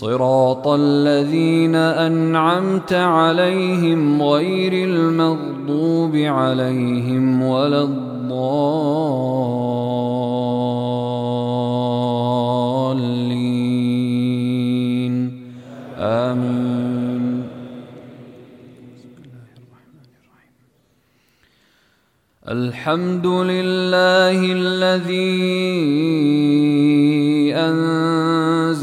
صراط الذين أنعمت عليهم غير المغضوب عليهم ولا الضالين. آمين. الحمد لله الذي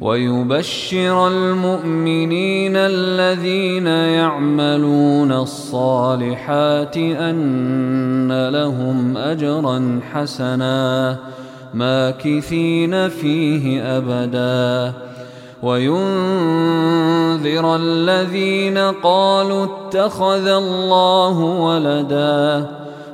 ويبشر المؤمنين الذين يعملون الصالحات أن لهم أجرا حسنا ماكثين فيه أبدا. وينذر الذين قالوا اتخذ الله ولدا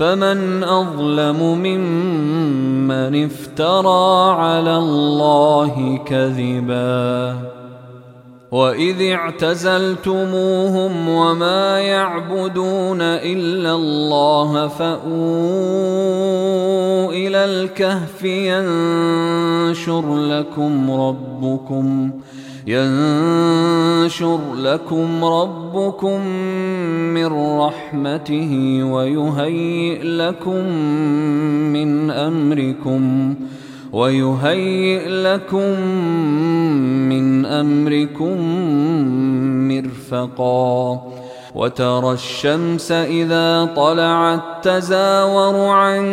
فمن أظلم ممن افترى على الله كذبا وإذ اعتزلتموهم وما يعبدون إلا الله فأووا إلى الكهف ينشر لكم ربكم ينشر لكم ربكم من رحمته ويهيئ لكم من أمركم ويهيئ لكم من أمركم مرفقا. وترى الشمس إذا طلعت تزاور عن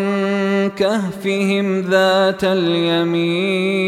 كهفهم ذات اليمين.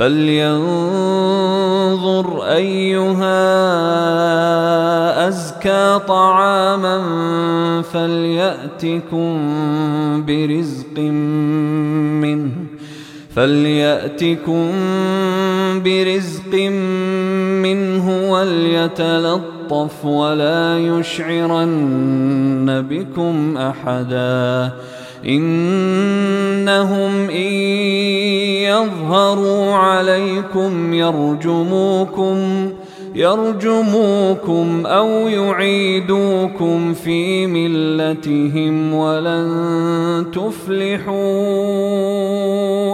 فلينظر أيها أزكى طعاما فليأتكم برزق منه فليأتكم برزق منه وليتلطف ولا يشعرن بكم أحدا إنهم إن يظهروا عليكم يرجموكم يرجموكم أو يعيدوكم في ملتهم ولن تفلحوا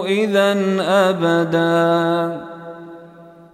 اذا ابدا.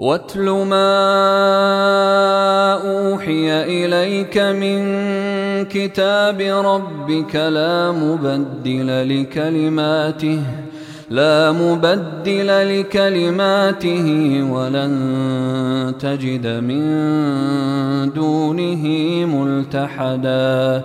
واتل ما أوحي إليك من كتاب ربك لا مبدل لكلماته لا مبدل لكلماته ولن تجد من دونه ملتحدا.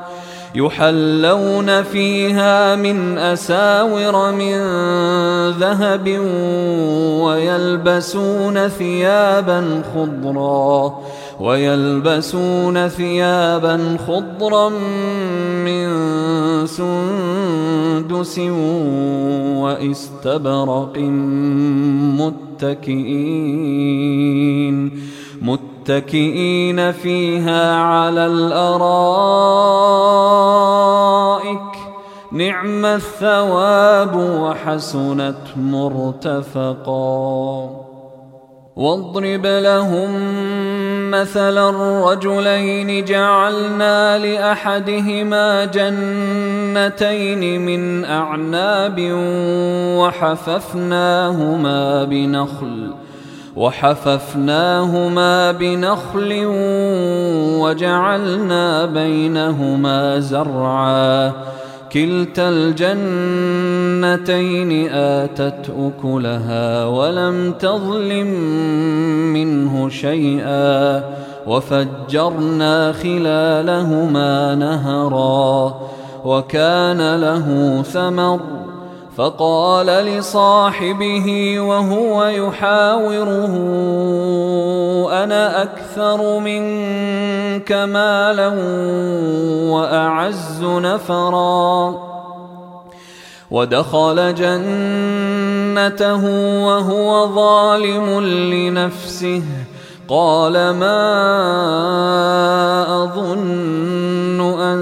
يحلون فيها من أساور من ذهب ويلبسون ثيابا خضرا ويلبسون ثيابا خضرا من سندس وإستبرق متكئين. متكئين فيها على الارائك نعم الثواب وحسنت مرتفقا واضرب لهم مثلا الرجلين جعلنا لاحدهما جنتين من اعناب وحففناهما بنخل وحففناهما بنخل وجعلنا بينهما زرعا. كلتا الجنتين آتت أكلها ولم تظلم منه شيئا. وفجرنا خلالهما نهرا. وكان له ثمر فقال لصاحبه وهو يحاوره أنا أكثر منك مالا وأعز نفرا. ودخل جنته وهو ظالم لنفسه. قال ما أظن أن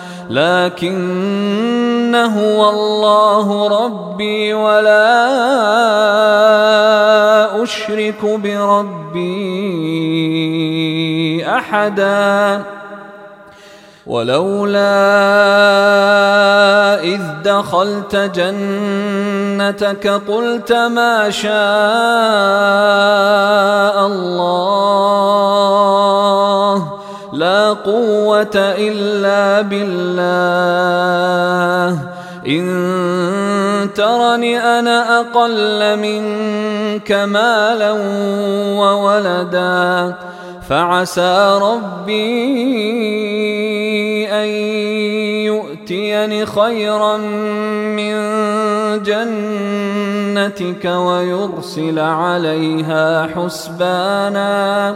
لكن هو الله ربي ولا أشرك بربي أحداً. ولولا إذ دخلت جنتك قلت ما شاء الله لا قوة إلا بالله. إن ترني أنا أقل منك مالا وولدا فعسى ربي أن يؤتيني خيرا من جنتك ويرسل عليها حسبانا.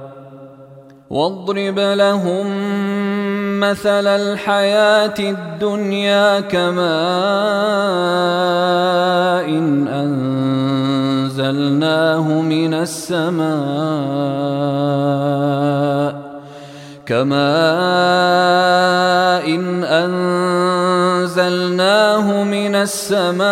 واضرب لهم مثل الحياة الدنيا كماء إن أنزلناه من السماء كماء إن أنزلناه من السماء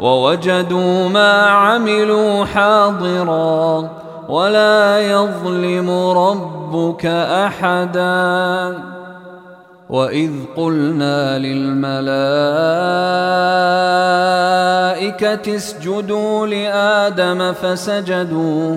ووجدوا ما عملوا حاضرا ولا يظلم ربك أحداً. وإذ قلنا للملائكة اسجدوا لآدم فسجدوا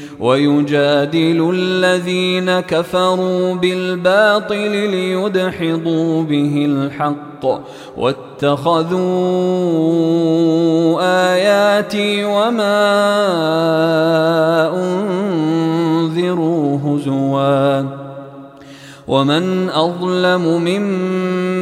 ويجادل الذين كفروا بالباطل ليدحضوا به الحق واتخذوا آياتي وما أنذروا هزوا. ومن أظلم ممن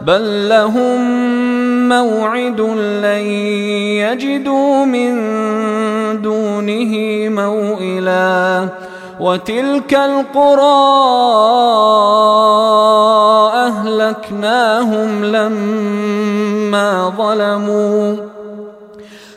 بل لهم موعد لن يجدوا من دونه موئلا وتلك القرى أهلكناهم لما ظلموا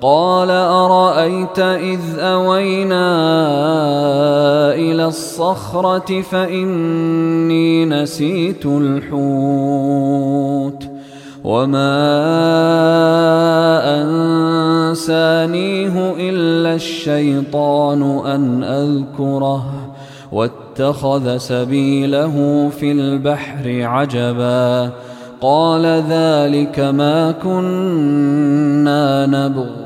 قال أرأيت إذ أوينا إلى الصخرة فإني نسيت الحوت وما أنسانيه إلا الشيطان أن أذكره واتخذ سبيله في البحر عجبا قال ذلك ما كنا نبغ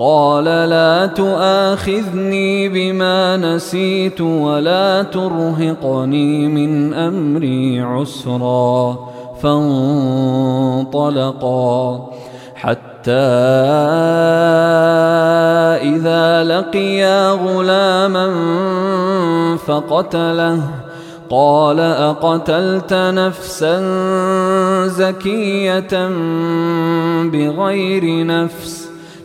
قال لا تؤاخذني بما نسيت ولا ترهقني من أمري عسرا. فانطلقا حتى إذا لقيا غلاما فقتله. قال أقتلت نفسا زكية بغير نفس؟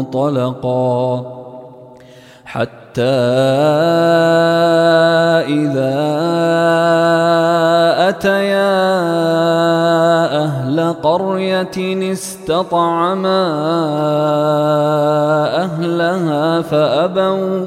فانطلقا حتى إذا أتيا أهل قرية استطعما أهلها فأبوا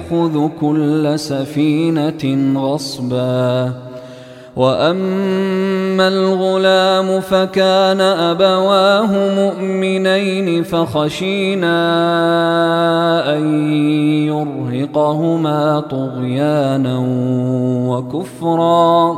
كل سفينة غصباً. وأما الغلام فكان أبواه مؤمنين فخشينا أن يرهقهما طغيانا وكفرا.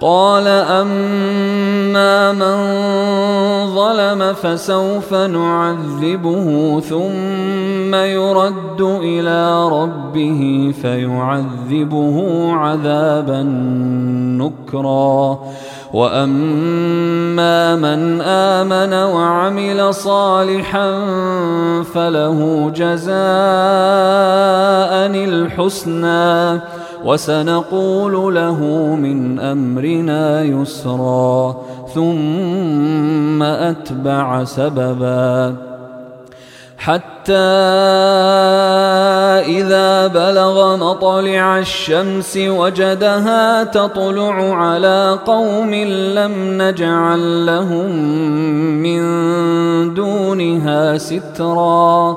قال أما من ظلم فسوف نعذبه ثم يرد إلى ربه فيعذبه عذابا نكرا. وأما من آمن وعمل صالحا فله جزاء الحسنى. وسنقول له من أمرنا يسرا ثم أتبع سببا. حتى إذا بلغ مطلع الشمس وجدها تطلع على قوم لم نجعل لهم من دونها سترا.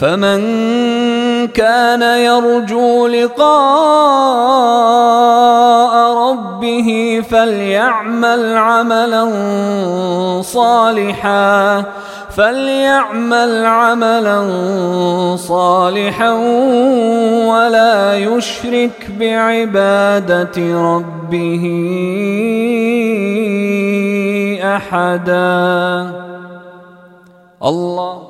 فمن كان يرجو لقاء ربه فليعمل عملا صالحا فليعمل عملا صالحا ولا يشرك بعبادة ربه أحدا. الله